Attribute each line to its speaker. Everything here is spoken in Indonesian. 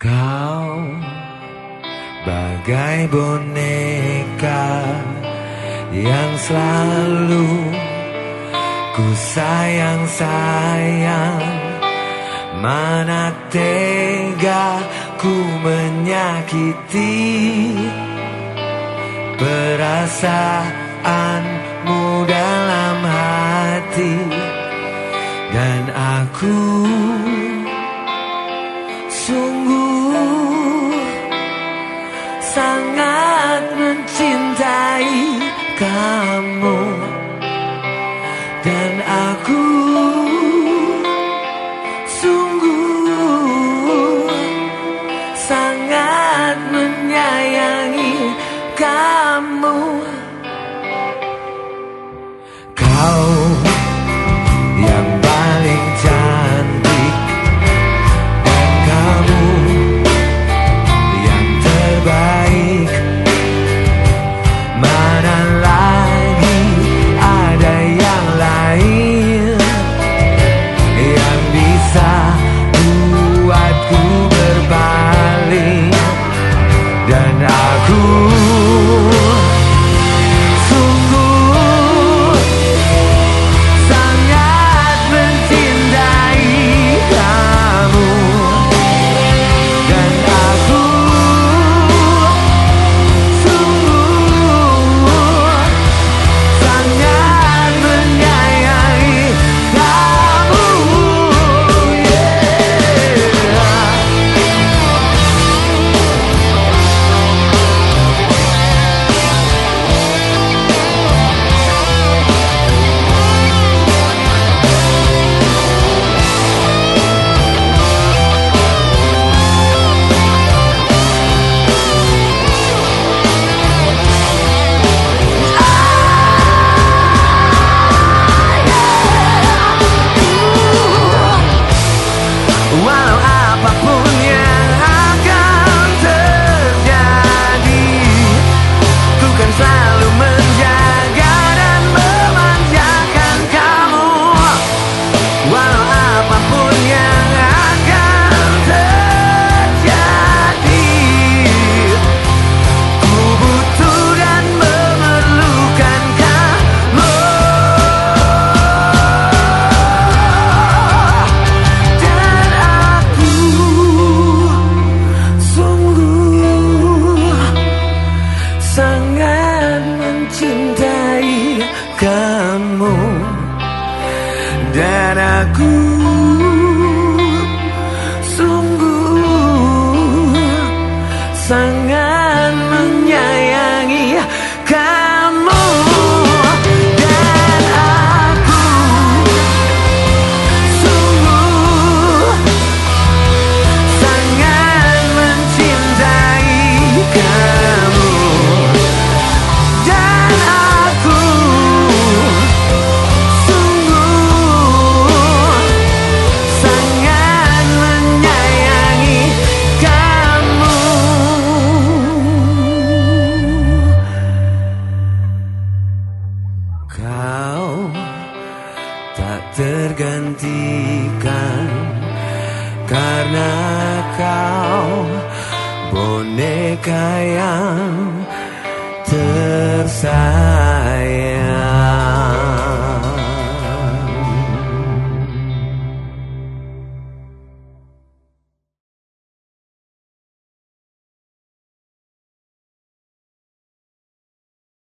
Speaker 1: Kau bagai boneka yang selalu ku sayang-sayang Mana tega ku menyakiti Perasaanmu dalam hati. Dan aku sangat mencintai kamu dan aku sungguh sangat menyayangi kamu. kamu. Dan aku berikan. Karena kau boneka yang tersayang